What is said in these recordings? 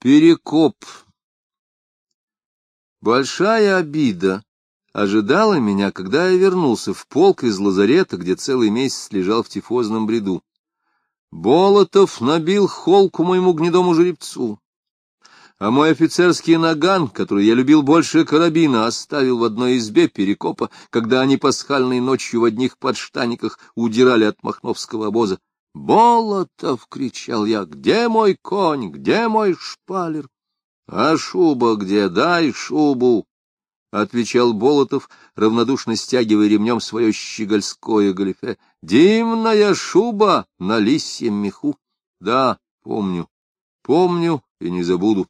Перекоп. Большая обида ожидала меня, когда я вернулся в полк из лазарета, где целый месяц лежал в тифозном бреду. Болотов набил холку моему гнедому жеребцу, а мой офицерский наган, который я любил больше карабина, оставил в одной избе перекопа, когда они пасхальной ночью в одних подштаниках удирали от махновского обоза. «Болотов!» — кричал я. «Где мой конь? Где мой шпалер?» «А шуба где? Дай шубу!» — отвечал Болотов, равнодушно стягивая ремнем свое щегольское галифе. «Димная шуба на лисьем меху!» «Да, помню, помню и не забуду».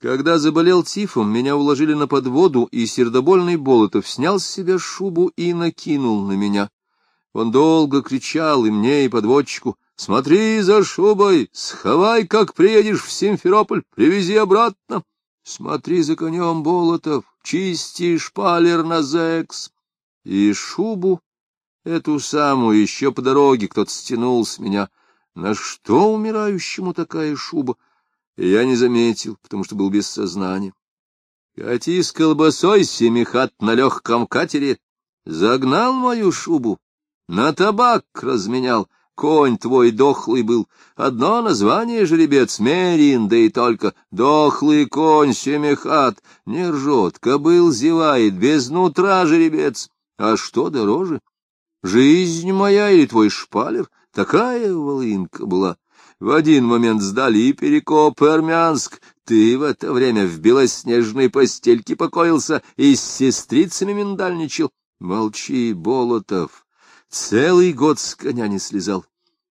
Когда заболел тифом, меня уложили на подводу, и сердобольный Болотов снял с себя шубу и накинул на меня. Он долго кричал и мне, и подводчику, «Смотри за шубой, сховай, как приедешь в Симферополь, привези обратно. Смотри за конем, Болотов, чисти шпалер на зекс». И шубу, эту самую, еще по дороге кто-то стянул с меня. На что умирающему такая шуба? я не заметил, потому что был без сознания. Кати с колбасой семихат на легком катере загнал мою шубу, на табак разменял, конь твой дохлый был. Одно название жеребец Мерин, да и только дохлый конь семихат. Не ржет, кобыл зевает, без нутра жеребец. А что дороже? Жизнь моя или твой шпалер? Такая волынка была. В один момент сдали и Перекоп, Армянск. Ты в это время в белоснежной постельке покоился и с сестрицами миндальничал. Молчи, Болотов, Целый год с коня не слезал.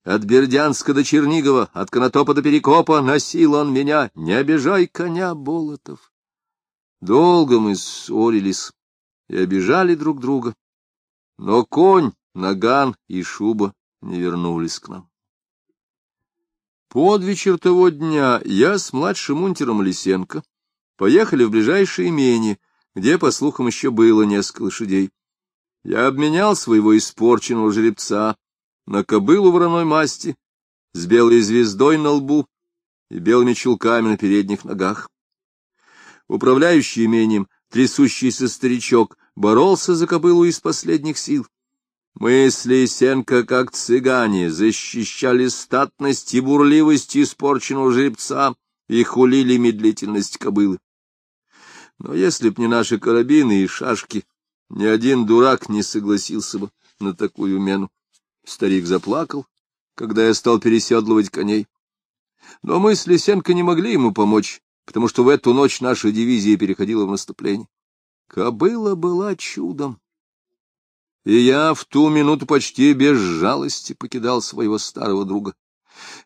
От Бердянска до Чернигова, от Конотопа до Перекопа носил он меня. Не обижай коня, Болотов. Долго мы ссорились и обижали друг друга. Но конь, наган и шуба не вернулись к нам. Под вечер того дня я с младшим унтером Лисенко поехали в ближайшее имение, где, по слухам, еще было несколько лошадей. Я обменял своего испорченного жеребца на кобылу вороной масти с белой звездой на лбу и белыми чулками на передних ногах. Управляющий имением, трясущийся старичок, боролся за кобылу из последних сил. Мы с Лисенко, как цыгане, защищали статность и бурливость испорченного жеребца и хулили медлительность кобылы. Но если б не наши карабины и шашки, ни один дурак не согласился бы на такую мену. Старик заплакал, когда я стал переседлывать коней. Но мы с Лисенко не могли ему помочь, потому что в эту ночь наша дивизия переходила в наступление. Кобыла была чудом. И я в ту минуту почти без жалости покидал своего старого друга.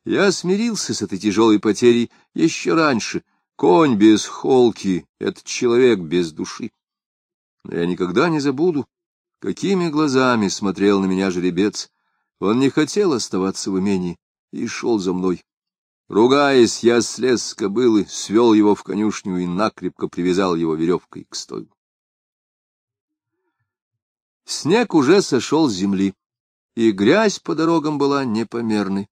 Я смирился с этой тяжелой потерей еще раньше. Конь без холки — это человек без души. Но я никогда не забуду, какими глазами смотрел на меня жеребец. Он не хотел оставаться в имении и шел за мной. Ругаясь, я слез с кобылы, свел его в конюшню и накрепко привязал его веревкой к стойлу. Снег уже сошел с земли, и грязь по дорогам была непомерной.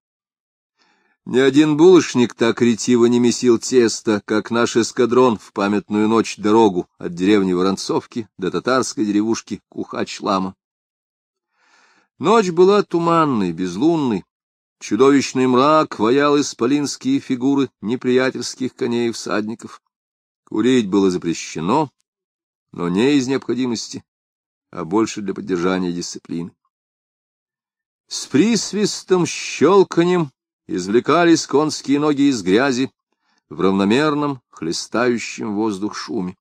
Ни один булочник так ретиво не месил тесто, как наш эскадрон в памятную ночь дорогу от деревни Воронцовки до татарской деревушки Кухач-Лама. Ночь была туманной, безлунной. Чудовищный мрак ваял исполинские фигуры неприятельских коней и всадников. Курить было запрещено, но не из необходимости, а больше для поддержания дисциплины. С присвистом, щелканем извлекались конские ноги из грязи в равномерном, хлестающем воздух шуме.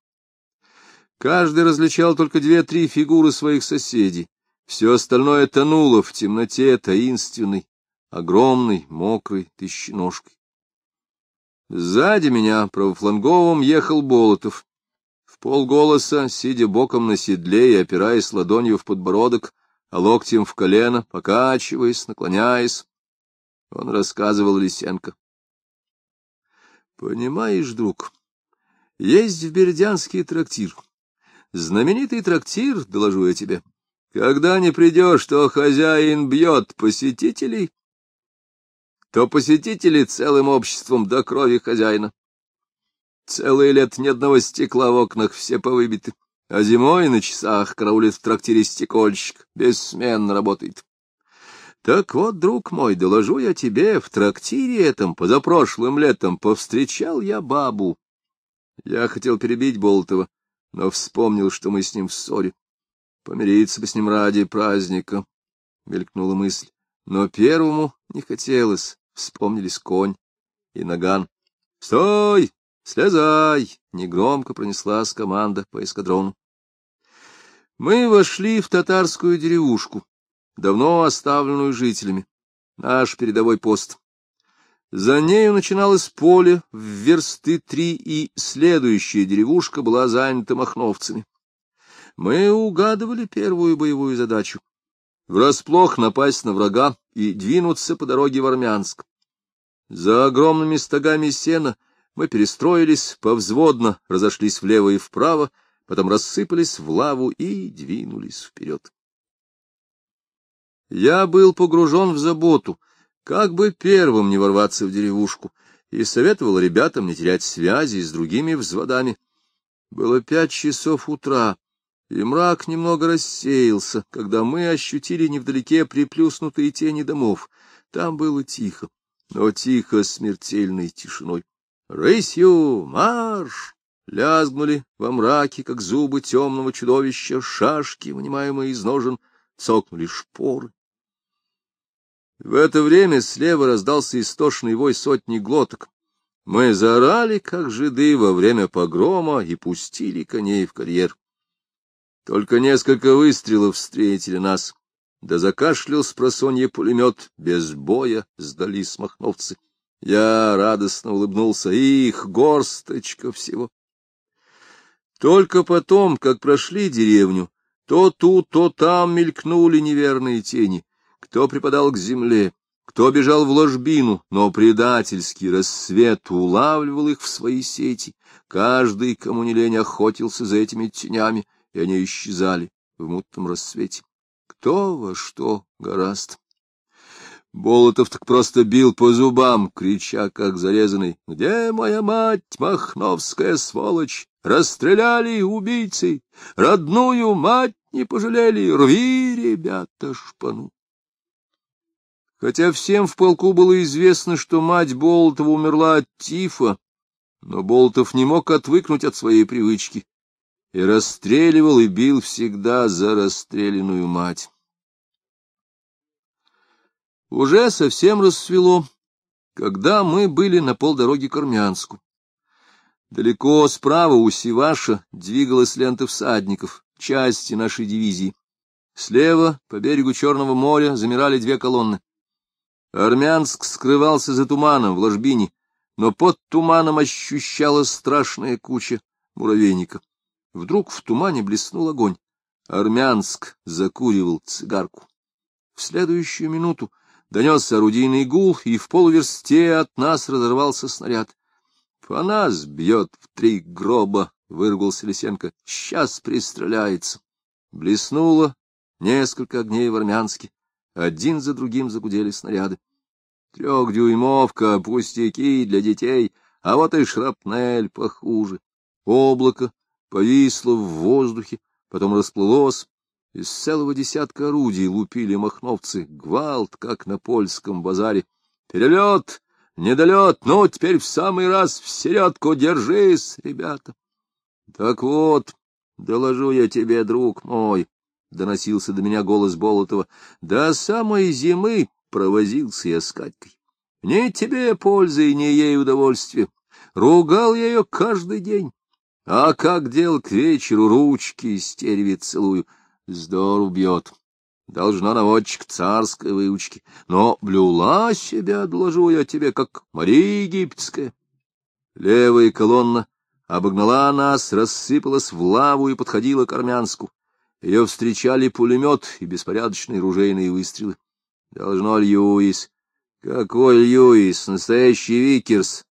Каждый различал только две-три фигуры своих соседей. Все остальное тонуло в темноте таинственной, огромной, мокрой тысяченожкой. Сзади меня правофланговым ехал Болотов. В полголоса, сидя боком на седле и опираясь ладонью в подбородок, а локтем в колено, покачиваясь, наклоняясь, он рассказывал Лисенко. Понимаешь, друг, есть в Бердянске трактир. Знаменитый трактир, доложу я тебе. Когда не придешь, то хозяин бьет посетителей. то посетители целым обществом до крови хозяина. Целое лет ни одного стекла в окнах, все повыбиты, а зимой на часах караулит в трактире стекольщик, бессменно работает. Так вот, друг мой, доложу я тебе, в трактире этом позапрошлым летом повстречал я бабу. Я хотел перебить Болтова, но вспомнил, что мы с ним в ссоре. Помириться бы с ним ради праздника, — мелькнула мысль. Но первому не хотелось, вспомнились конь и наган. — Стой! Слезай! — негромко пронеслась команда по эскадрону. Мы вошли в татарскую деревушку, давно оставленную жителями, наш передовой пост. За нею начиналось поле в версты три, и следующая деревушка была занята махновцами. Мы угадывали первую боевую задачу — врасплох напасть на врага и двинуться по дороге в Армянск. За огромными стогами сена мы перестроились, повзводно разошлись влево и вправо, потом рассыпались в лаву и двинулись вперед. Я был погружен в заботу, как бы первым не ворваться в деревушку, и советовал ребятам не терять связи с другими взводами. Было пять часов утра, и мрак немного рассеялся, когда мы ощутили невдалеке приплюснутые тени домов. Там было тихо, но тихо смертельной тишиной. «Рысью марш!» Лязгнули во мраке, как зубы темного чудовища, шашки, вынимаемые из ножен, цокнули шпоры. В это время слева раздался истошный вой сотни глоток. Мы заорали, как жиды, во время погрома и пустили коней в карьер. Только несколько выстрелов встретили нас, да закашлял с просонья пулемет, без боя сдались махновцы. Я радостно улыбнулся, их горсточка всего. Только потом, как прошли деревню, то тут, то там мелькнули неверные тени — кто припадал к земле, кто бежал в ложбину, но предательский рассвет улавливал их в свои сети. Каждый, кому не лень, охотился за этими тенями, и они исчезали в мутном рассвете. Кто во что гораст. Болотов так просто бил по зубам, крича, как зарезанный. «Где моя мать, махновская сволочь? Расстреляли убийцы! Родную мать не пожалели! Рви, ребята, шпану!» Хотя всем в полку было известно, что мать Болотова умерла от тифа, но Болотов не мог отвыкнуть от своей привычки и расстреливал и бил всегда за расстрелянную мать. Уже совсем рассвело, когда мы были на полдороги к Армянску. Далеко справа у Сиваша двигалась лента всадников, части нашей дивизии. Слева, по берегу Черного моря, замирали две колонны. Армянск скрывался за туманом в ложбине, но под туманом ощущалась страшная куча муравейника. Вдруг в тумане блеснул огонь. Армянск закуривал цигарку. В следующую минуту донесся орудийный гул, и в полуверсте от нас разорвался снаряд. — По нас бьет в три гроба, — выругался Лисенко. — Сейчас пристреляется. Блеснуло несколько огней в Армянске. Один за другим загудели снаряды. Трехдюймовка, пустяки для детей, а вот и шрапнель похуже. Облако повисло в воздухе, потом расплылось. Из целого десятка орудий лупили махновцы, гвалт, как на польском базаре. Перелет, недолет, ну, теперь в самый раз в середку держись, ребята. Так вот, доложу я тебе, друг мой, — доносился до меня голос Болотова, — до самой зимы провозился я с Катькой. Ни тебе пользы, ни ей удовольствия. Ругал я ее каждый день. А как дел к вечеру, ручки стервит целую. Здорово бьет. Должна наводчик царской выучки. Но блюла себя, доложу я тебе, как Мария Египетская. Левая колонна обогнала нас, рассыпалась в лаву и подходила к Армянску. Ее встречали пулемет и беспорядочные ружейные выстрелы. Должно Льюис. Какой Льюис? Настоящий Викерс.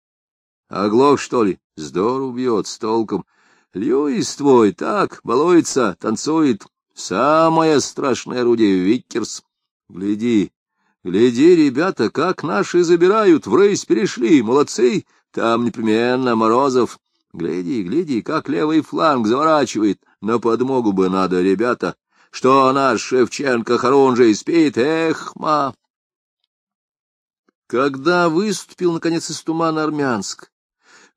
Оглох, что ли? Здорово бьет, с толком. Льюис твой, так, балуется, танцует. Самое страшное орудие — Викерс. Гляди, Гляди, ребята, как наши забирают, в рысь перешли, молодцы, там непременно Морозов. Гляди, гляди, как левый фланг заворачивает, на подмогу бы надо, ребята. Что наш Шевченко Харунжий спит, эх, ма! Когда выступил, наконец, из тумана Армянск,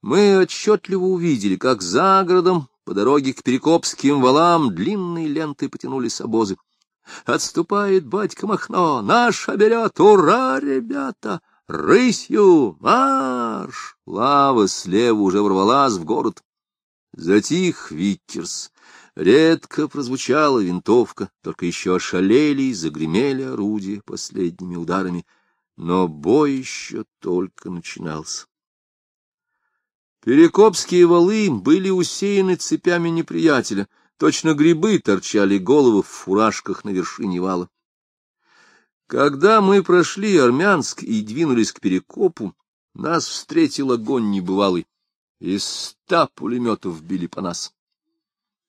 мы отчетливо увидели, как за городом по дороге к Перекопским валам длинные ленты потянулись обозы. Отступает батька Махно, наша берет, ура, ребята! Рысью, марш! Лава слева уже ворвалась в город. Затих Виккерс. Редко прозвучала винтовка, только еще ошалели и загремели орудия последними ударами, но бой еще только начинался. Перекопские валы были усеяны цепями неприятеля — Точно грибы торчали головы в фуражках на вершине вала. Когда мы прошли Армянск и двинулись к Перекопу, нас встретил огонь небывалый. Из ста пулеметов били по нас.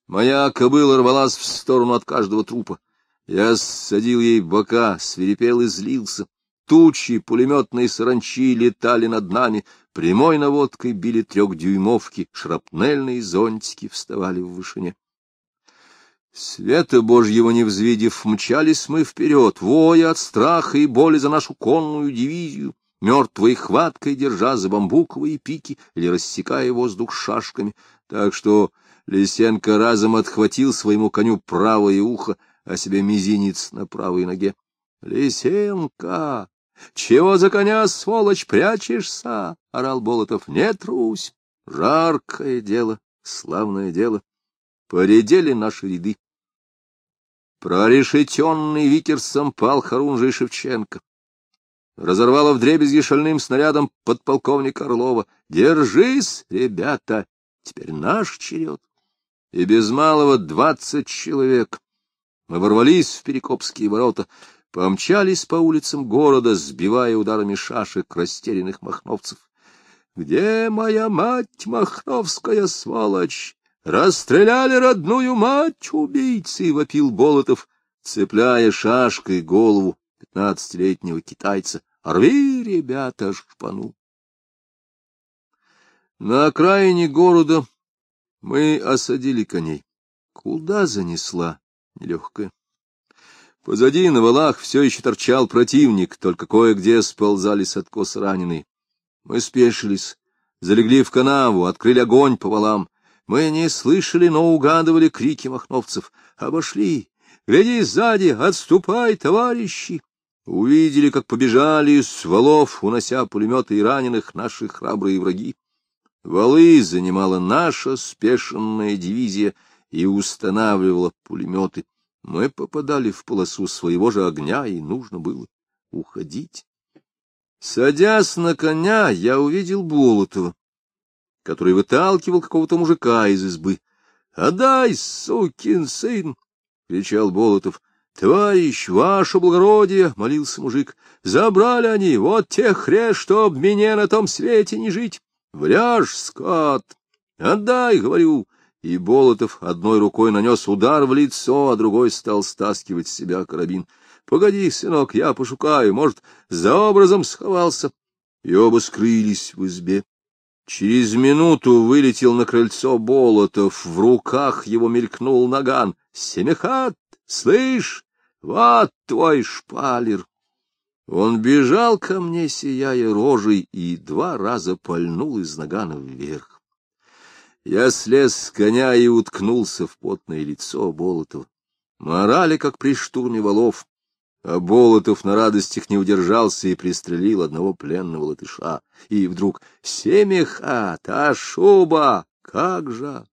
Моя кобыла рвалась в сторону от каждого трупа. Я ссадил ей бока, свирепел и злился. Тучи пулеметной саранчи летали над нами, прямой наводкой били трехдюймовки, шрапнельные зонтики вставали в вышине. Света Божьего не взвидев, мчались мы вперед, воя от страха и боли за нашу конную дивизию, мертвой хваткой держа за бамбуковые пики или рассекая воздух шашками, так что Лисенко разом отхватил своему коню правое ухо, а себе мизинец на правой ноге. — Лисенко! Чего за коня, сволочь, прячешься? — орал Болотов. — Не трусь! Жаркое дело, славное дело. Поредели наши ряды. Прорешетенный Викерсом пал Харунжий Шевченко. Разорвало вдребезги шальным снарядом подполковника Орлова. «Держись, ребята! Теперь наш черед!» И без малого двадцать человек. Мы ворвались в Перекопские ворота, помчались по улицам города, сбивая ударами шашек растерянных махновцев. «Где моя мать, махновская сволочь? Расстреляли родную мать убийцы, — вопил Болотов, цепляя шашкой голову пятнадцатилетнего китайца. Рви, ребята, шпану. На окраине города мы осадили коней. Куда занесла нелегкая? Позади на валах все еще торчал противник, только кое-где сползали с откоса раненые. Мы спешились, залегли в канаву, открыли огонь по валам. Мы не слышали, но угадывали крики махновцев. Обошли. Гляди сзади, отступай, товарищи! Увидели, как побежали из валов, унося пулеметы и раненых наши храбрые враги. Валы занимала наша спешенная дивизия и устанавливала пулеметы. Мы попадали в полосу своего же огня, и нужно было уходить. Садясь на коня, я увидел Болотова который выталкивал какого-то мужика из избы. — Отдай, сукин сын! — кричал Болотов. — Товарищ, ваше благородие! — молился мужик. — Забрали они, вот тех хре, чтоб мне на том свете не жить. Вряжь, скот! Отдай, говорю! И Болотов одной рукой нанес удар в лицо, а другой стал стаскивать с себя карабин. — Погоди, сынок, я пошукаю, может, за образом сховался. И оба скрылись в избе. Через минуту вылетел на крыльцо Болотов, в руках его мелькнул наган. «Семихат, слышь, вот твой шпалер!» Он бежал ко мне, сияя рожей, и два раза пальнул из нагана вверх. Я слез с коня и уткнулся в потное лицо Болотова. Морали, как при штурме валов, а Болотов на радостях не удержался и пристрелил одного пленного латыша. И вдруг «Семеха! Та шуба! Как же!»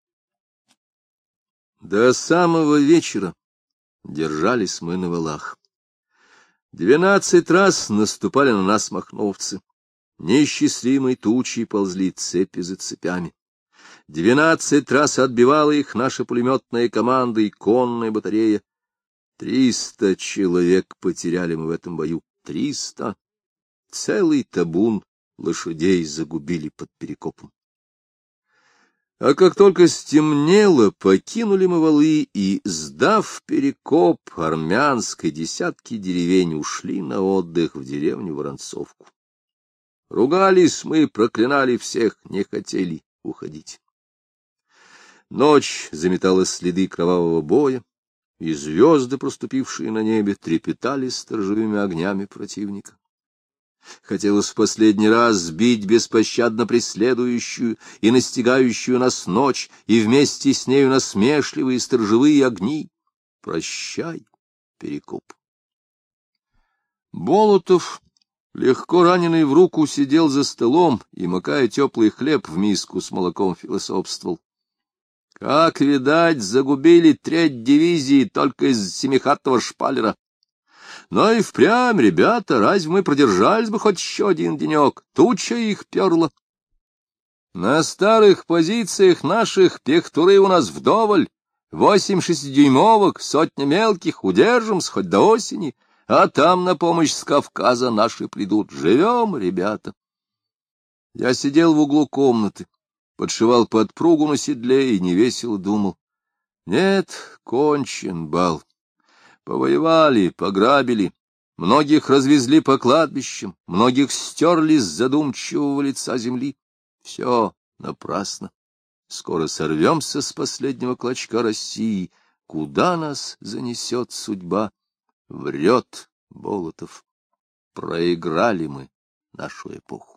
До самого вечера держались мы на валах. Двенадцать раз наступали на нас махновцы. Неисчислимой тучей ползли цепи за цепями. Двенадцать раз отбивала их наша пулеметная команда и конная батарея. Триста человек потеряли мы в этом бою. Триста. Целый табун лошадей загубили под Перекопом. А как только стемнело, покинули мы валы и, сдав перекоп армянской десятки деревень, ушли на отдых в деревню Воронцовку. Ругались мы, проклинали всех, не хотели уходить. Ночь заметала следы кровавого боя, и звезды, проступившие на небе, трепетали сторожевыми огнями противника. Хотелось в последний раз сбить беспощадно преследующую и настигающую нас ночь, и вместе с нею насмешливые сторожевые огни. Прощай, Перекоп. Болотов, легко раненый в руку, сидел за столом и, макая теплый хлеб в миску с молоком, философствовал. Как, видать, загубили треть дивизии только из семихатного шпалера. Но и впрямь, ребята, разве мы продержались бы хоть еще один денек? Туча их перла. На старых позициях наших пехтуры у нас вдоволь. Восемь шестидюймовок, сотня мелких, удержимся хоть до осени, а там на помощь с Кавказа наши придут. Живем, ребята. Я сидел в углу комнаты, подшивал подпругу на седле и невесело думал. Нет, кончен бал. Повоевали, пограбили, многих развезли по кладбищам, многих стерли с задумчивого лица земли. Все напрасно. Скоро сорвемся с последнего клочка России. Куда нас занесет судьба? Врет Болотов. Проиграли мы нашу эпоху.